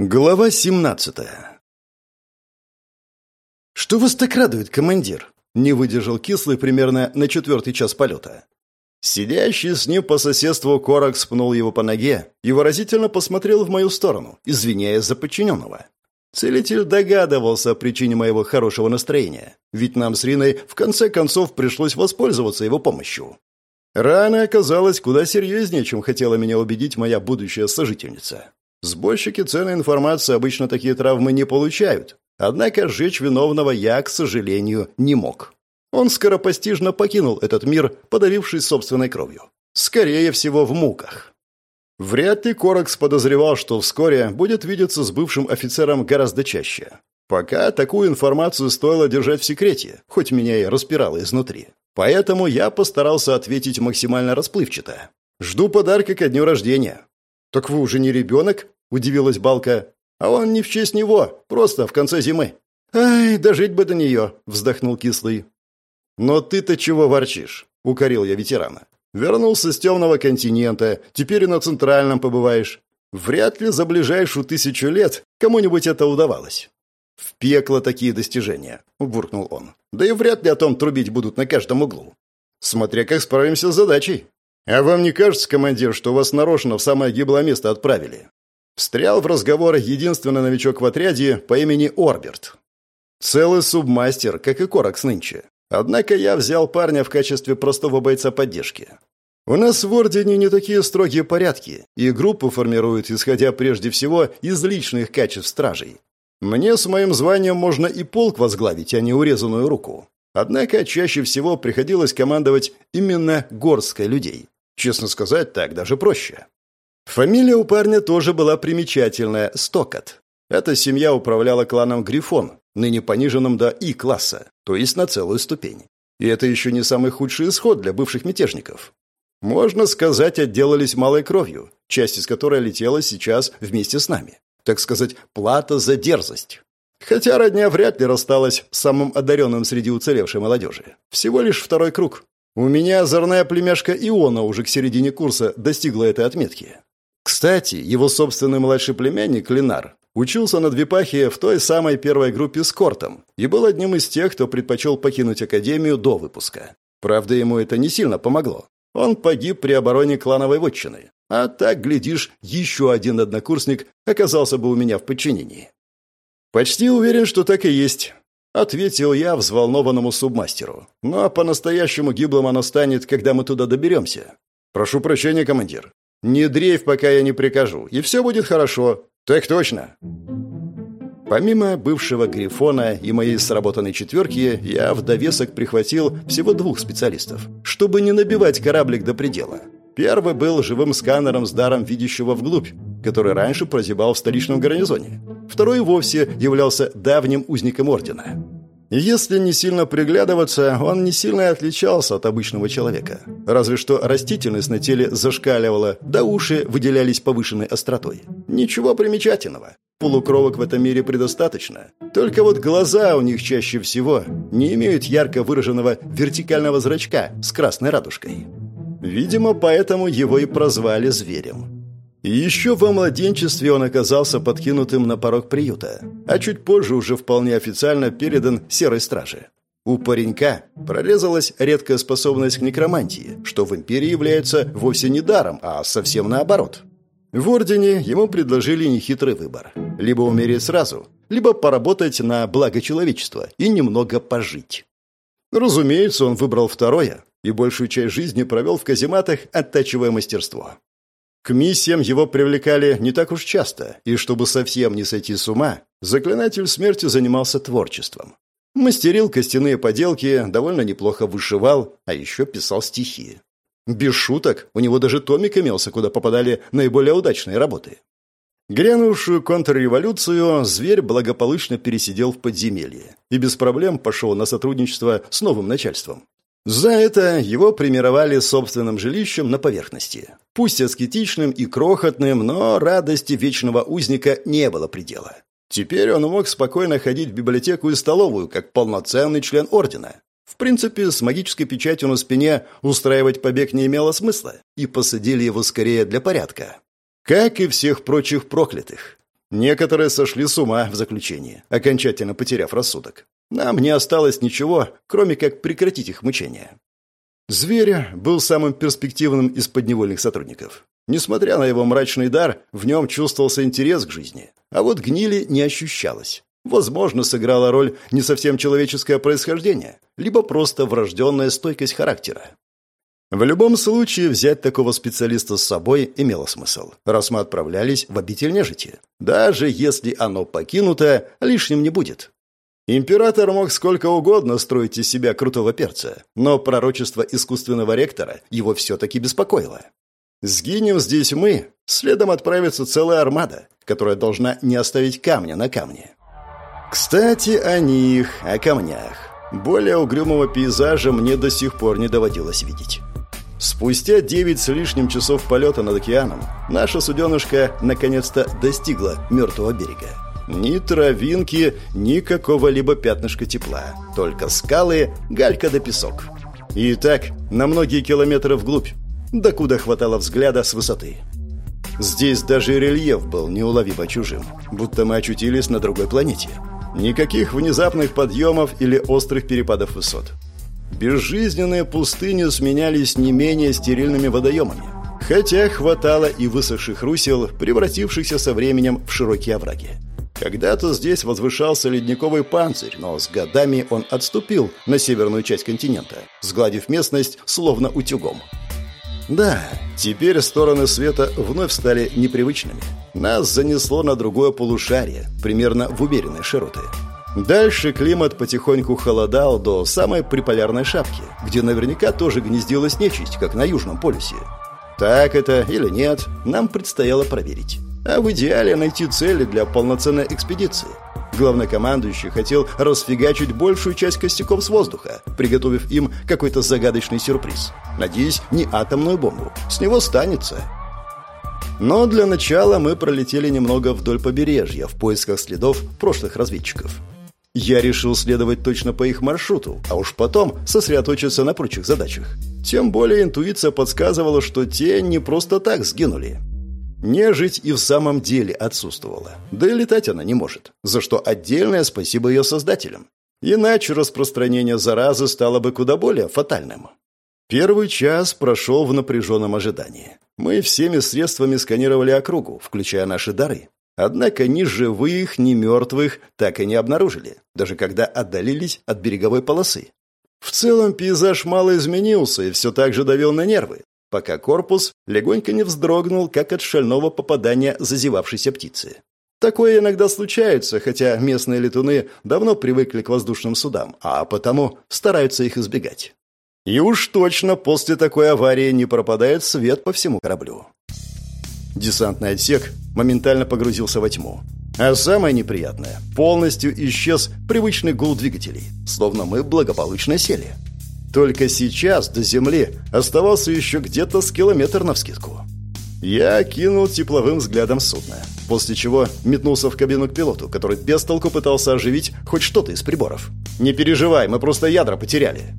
Глава 17 «Что вас так радует, командир?» Не выдержал кислый примерно на четвертый час полета. Сидящий с ним по соседству Корок спнул его по ноге и выразительно посмотрел в мою сторону, извиняясь за подчиненного. Целитель догадывался о причине моего хорошего настроения, ведь нам с Риной в конце концов пришлось воспользоваться его помощью. Рана оказалась куда серьезнее, чем хотела меня убедить моя будущая сожительница. Сборщики ценной информации обычно такие травмы не получают. Однако сжечь виновного я, к сожалению, не мог. Он скоропостижно покинул этот мир, подавившись собственной кровью. Скорее всего, в муках. Вряд ли Коракс подозревал, что вскоре будет видеться с бывшим офицером гораздо чаще. Пока такую информацию стоило держать в секрете, хоть меня и распирало изнутри. Поэтому я постарался ответить максимально расплывчато. «Жду подарка ко дню рождения. «Так вы уже не ребенок?» – удивилась Балка. «А он не в честь него, просто в конце зимы». «Ай, дожить бы до нее!» – вздохнул кислый. «Но ты-то чего ворчишь?» – укорил я ветерана. «Вернулся с темного континента, теперь и на центральном побываешь. Вряд ли за ближайшую тысячу лет кому-нибудь это удавалось». «В пекло такие достижения», – буркнул он. «Да и вряд ли о том трубить будут на каждом углу. Смотря как справимся с задачей». «А вам не кажется, командир, что вас нарочно в самое гиблое место отправили?» Встрял в разговор единственный новичок в отряде по имени Орберт. Целый субмастер, как и Коракс нынче. Однако я взял парня в качестве простого бойца поддержки. У нас в Ордене не такие строгие порядки, и группу формируют, исходя прежде всего из личных качеств стражей. Мне с моим званием можно и полк возглавить, а не урезанную руку. Однако чаще всего приходилось командовать именно горсткой людей. Честно сказать, так даже проще. Фамилия у парня тоже была примечательная – Стокот. Эта семья управляла кланом Грифон, ныне пониженным до И-класса, то есть на целую ступень. И это еще не самый худший исход для бывших мятежников. Можно сказать, отделались малой кровью, часть из которой летела сейчас вместе с нами. Так сказать, плата за дерзость. Хотя родня вряд ли рассталась с самым одаренным среди уцелевшей молодежи. Всего лишь второй круг. У меня озорная племяшка Иона уже к середине курса достигла этой отметки. Кстати, его собственный младший племянник Ленар учился на Двипахе в той самой первой группе с Кортом и был одним из тех, кто предпочел покинуть Академию до выпуска. Правда, ему это не сильно помогло. Он погиб при обороне клановой вотчины. А так, глядишь, еще один однокурсник оказался бы у меня в подчинении. Почти уверен, что так и есть. — ответил я взволнованному субмастеру. «Ну а по-настоящему гиблым оно станет, когда мы туда доберемся. Прошу прощения, командир. Не дрейф, пока я не прикажу, и все будет хорошо. Так точно!» Помимо бывшего Грифона и моей сработанной четверки, я в довесок прихватил всего двух специалистов, чтобы не набивать кораблик до предела. Первый был живым сканером с даром видящего вглубь, который раньше прозябал в столичном гарнизоне. Второй вовсе являлся давним узником ордена. Если не сильно приглядываться, он не сильно отличался от обычного человека. Разве что растительность на теле зашкаливала, да уши выделялись повышенной остротой. Ничего примечательного. Полукровок в этом мире предостаточно. Только вот глаза у них чаще всего не имеют ярко выраженного вертикального зрачка с красной радужкой. Видимо, поэтому его и прозвали зверем. Еще во младенчестве он оказался подкинутым на порог приюта, а чуть позже уже вполне официально передан серой страже. У паренька прорезалась редкая способность к некромантии, что в империи является вовсе не даром, а совсем наоборот. В Ордене ему предложили нехитрый выбор. Либо умереть сразу, либо поработать на благо человечества и немного пожить. Разумеется, он выбрал второе и большую часть жизни провел в казематах, оттачивая мастерство. К миссиям его привлекали не так уж часто, и чтобы совсем не сойти с ума, заклинатель смерти занимался творчеством. Мастерил костяные поделки, довольно неплохо вышивал, а еще писал стихи. Без шуток, у него даже томик имелся, куда попадали наиболее удачные работы. Грянувшую контрреволюцию зверь благополучно пересидел в подземелье и без проблем пошел на сотрудничество с новым начальством. За это его примировали собственным жилищем на поверхности. Пусть аскетичным и крохотным, но радости вечного узника не было предела. Теперь он мог спокойно ходить в библиотеку и столовую, как полноценный член ордена. В принципе, с магической печатью на спине устраивать побег не имело смысла, и посадили его скорее для порядка. Как и всех прочих проклятых. Некоторые сошли с ума в заключении, окончательно потеряв рассудок. Нам не осталось ничего, кроме как прекратить их мучения. Зверя был самым перспективным из подневольных сотрудников. Несмотря на его мрачный дар, в нем чувствовался интерес к жизни. А вот гнили не ощущалось. Возможно, сыграла роль не совсем человеческое происхождение, либо просто врожденная стойкость характера. В любом случае, взять такого специалиста с собой имело смысл, раз мы отправлялись в обитель нежити. Даже если оно покинуто, лишним не будет. Император мог сколько угодно строить из себя крутого перца, но пророчество искусственного ректора его все-таки беспокоило. Сгинем здесь мы, следом отправится целая армада, которая должна не оставить камня на камне. Кстати, о них, о камнях. Более угрюмого пейзажа мне до сих пор не доводилось видеть. Спустя девять с лишним часов полета над океаном, наша суденышка наконец-то достигла мертвого берега. Ни травинки, ни какого-либо пятнышка тепла. Только скалы, галька да песок. И так на многие километры вглубь, докуда хватало взгляда с высоты. Здесь даже рельеф был неуловимо чужим, будто мы очутились на другой планете. Никаких внезапных подъемов или острых перепадов высот. Безжизненные пустыни сменялись не менее стерильными водоемами. Хотя хватало и высохших русел, превратившихся со временем в широкие овраги. Когда-то здесь возвышался ледниковый панцирь, но с годами он отступил на северную часть континента, сгладив местность словно утюгом. Да, теперь стороны света вновь стали непривычными. Нас занесло на другое полушарие, примерно в умеренной широты. Дальше климат потихоньку холодал до самой приполярной шапки, где наверняка тоже гнездилась нечисть, как на Южном полюсе. Так это или нет, нам предстояло проверить а в идеале найти цели для полноценной экспедиции. Главнокомандующий хотел расфигачить большую часть костяков с воздуха, приготовив им какой-то загадочный сюрприз. Надеюсь, не атомную бомбу. С него станется. Но для начала мы пролетели немного вдоль побережья в поисках следов прошлых разведчиков. Я решил следовать точно по их маршруту, а уж потом сосредоточиться на прочих задачах. Тем более интуиция подсказывала, что те не просто так сгинули. Нежить и в самом деле отсутствовала. Да и летать она не может, за что отдельное спасибо ее создателям. Иначе распространение заразы стало бы куда более фатальным. Первый час прошел в напряженном ожидании. Мы всеми средствами сканировали округу, включая наши дары. Однако ни живых, ни мертвых так и не обнаружили, даже когда отдалились от береговой полосы. В целом пейзаж мало изменился и все так же давил на нервы, пока корпус легонько не вздрогнул, как от шального попадания зазевавшейся птицы. Такое иногда случается, хотя местные летуны давно привыкли к воздушным судам, а потому стараются их избегать. И уж точно после такой аварии не пропадает свет по всему кораблю. Десантный отсек моментально погрузился во тьму. А самое неприятное, полностью исчез привычный гул двигателей, словно мы благополучно сели. Только сейчас до земли оставался еще где-то с километр навскидку. Я кинул тепловым взглядом судно, после чего метнулся в кабину к пилоту, который без толку пытался оживить хоть что-то из приборов. «Не переживай, мы просто ядра потеряли».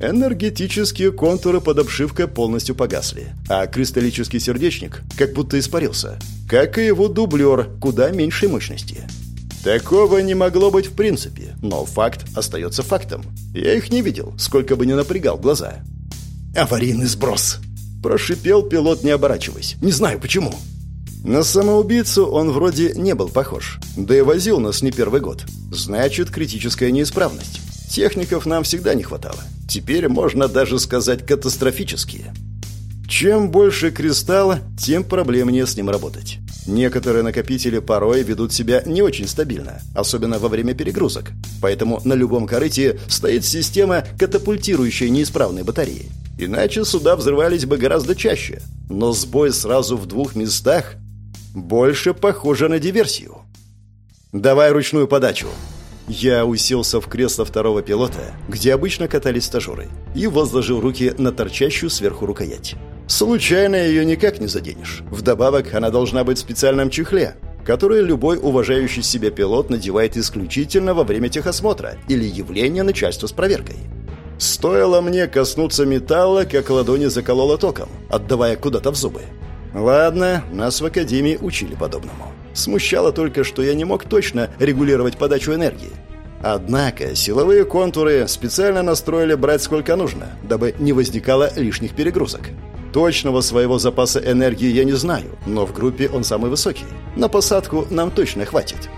Энергетические контуры под обшивкой полностью погасли, а кристаллический сердечник как будто испарился, как и его дублер куда меньшей мощности. Такого не могло быть в принципе, но факт остается фактом. Я их не видел, сколько бы ни напрягал глаза. «Аварийный сброс!» Прошипел пилот, не оборачиваясь. «Не знаю, почему». На самоубийцу он вроде не был похож. Да и возил нас не первый год. Значит, критическая неисправность. Техников нам всегда не хватало. Теперь можно даже сказать катастрофические. Чем больше кристалла, тем проблемнее с ним работать. Некоторые накопители порой ведут себя не очень стабильно, особенно во время перегрузок. Поэтому на любом корыте стоит система, катапультирующая неисправные батареи. Иначе суда взрывались бы гораздо чаще. Но сбой сразу в двух местах больше похоже на диверсию. «Давай ручную подачу», я уселся в кресло второго пилота, где обычно катались стажеры, и возложил руки на торчащую сверху рукоять. Случайно ее никак не заденешь. Вдобавок, она должна быть в специальном чехле, который любой уважающий себя пилот надевает исключительно во время техосмотра или явления начальства с проверкой. Стоило мне коснуться металла, как ладони закололо током, отдавая куда-то в зубы. Ладно, нас в академии учили подобному. Смущало только, что я не мог точно регулировать подачу энергии. Однако силовые контуры специально настроили брать сколько нужно, дабы не возникало лишних перегрузок. Точного своего запаса энергии я не знаю, но в группе он самый высокий. На посадку нам точно хватит.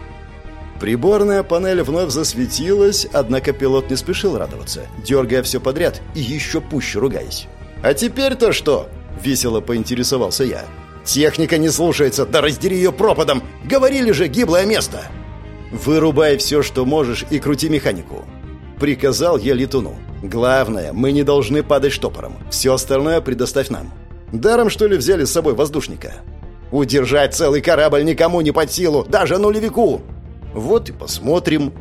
Приборная панель вновь засветилась, однако пилот не спешил радоваться, дергая все подряд и еще пуще ругаясь. «А теперь-то что?» – весело поинтересовался я. «Техника не слушается, да раздери ее пропадом! Говорили же, гиблое место!» «Вырубай все, что можешь, и крути механику», — приказал я летуну. «Главное, мы не должны падать штопором. Все остальное предоставь нам. Даром, что ли, взяли с собой воздушника?» «Удержать целый корабль никому не под силу, даже нулевику!» «Вот и посмотрим»,